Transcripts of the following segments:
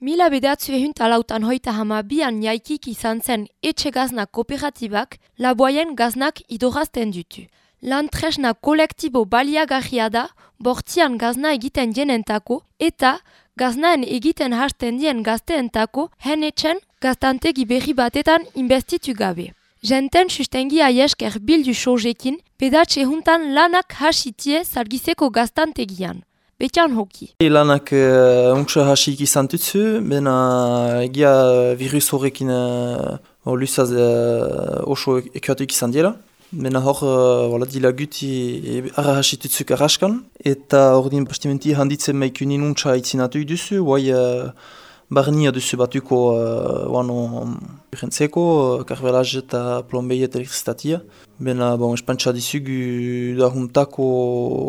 Mila bedatzu ehun talautan hoita hama bian jaikik izan zen etxe gazna kooperatibak laboaien gaznak idorazten dutu. Lan tresna kolektibo baliagarria da, bortzian gazna egiten jenentako eta gaznaen egiten hasten dien gazteentako hen etxen gaztantegi berri batetan investitu gabe. Jenten sustengi aiesker bildu sojekin, bedatxe juntan lanak hasitie zargizeko gaztantegian. Betian hoki. Lanak uh, unksa hasik izan tutzu, bena egia virus horrekin uh, luzaz uh, oso ekiotik izan dira. Bena hor, uh, wala, dila guti ara hasitutzuk arraskan, eta hor din bastimenti handitzen maikunin untsa itzinatu duzu, guai uh, barnia duzu batuko uh, wano urrentzeko, karbelaz eta plombei eta elektrizitatia. Bena, bon, espantxa dizugu da juntako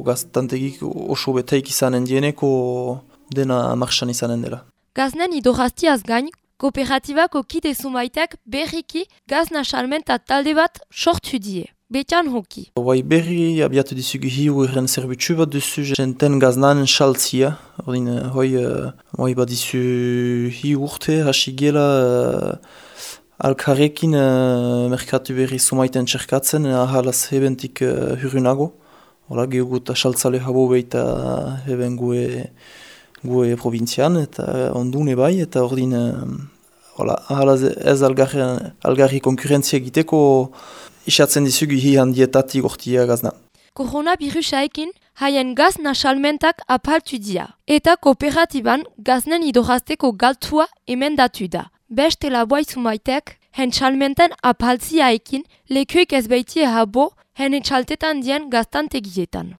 gaztantegik oso beteik izanen dieneko dena marxan izanen dela. Gaznen idoraztiaz gain, kooperatibako kide zumaitek berriki gazna salmenta talde bat sortu die. Betian hoki. Bai berri abiatu dizugu hiu erren zerbutsu bat duzu jenten gaznanen saltzia. Ordin, hoi, hoi bat dizu hiu urte hasi gela uh, alkarrekin uh, merkatu berri sumaiten txerkatzen ahalaz hebentik uh, hurrunago. Hola, gehugut saltzale habo behita heben gue gue provinzian eta ondune bai eta ordin hola hala ez algarri algarri konkurrentzia egiteko isatzen dizugu hi handietatik ortia gazna. Korona birusaekin haien gazna salmentak apaltu dia eta kooperatiban gaznen idorazteko galtua emendatu da. Beste laboai zumaitek hen salmenten apaltziaekin lekuik ez baitie habo hen etxaltetan dien gaztantegietan.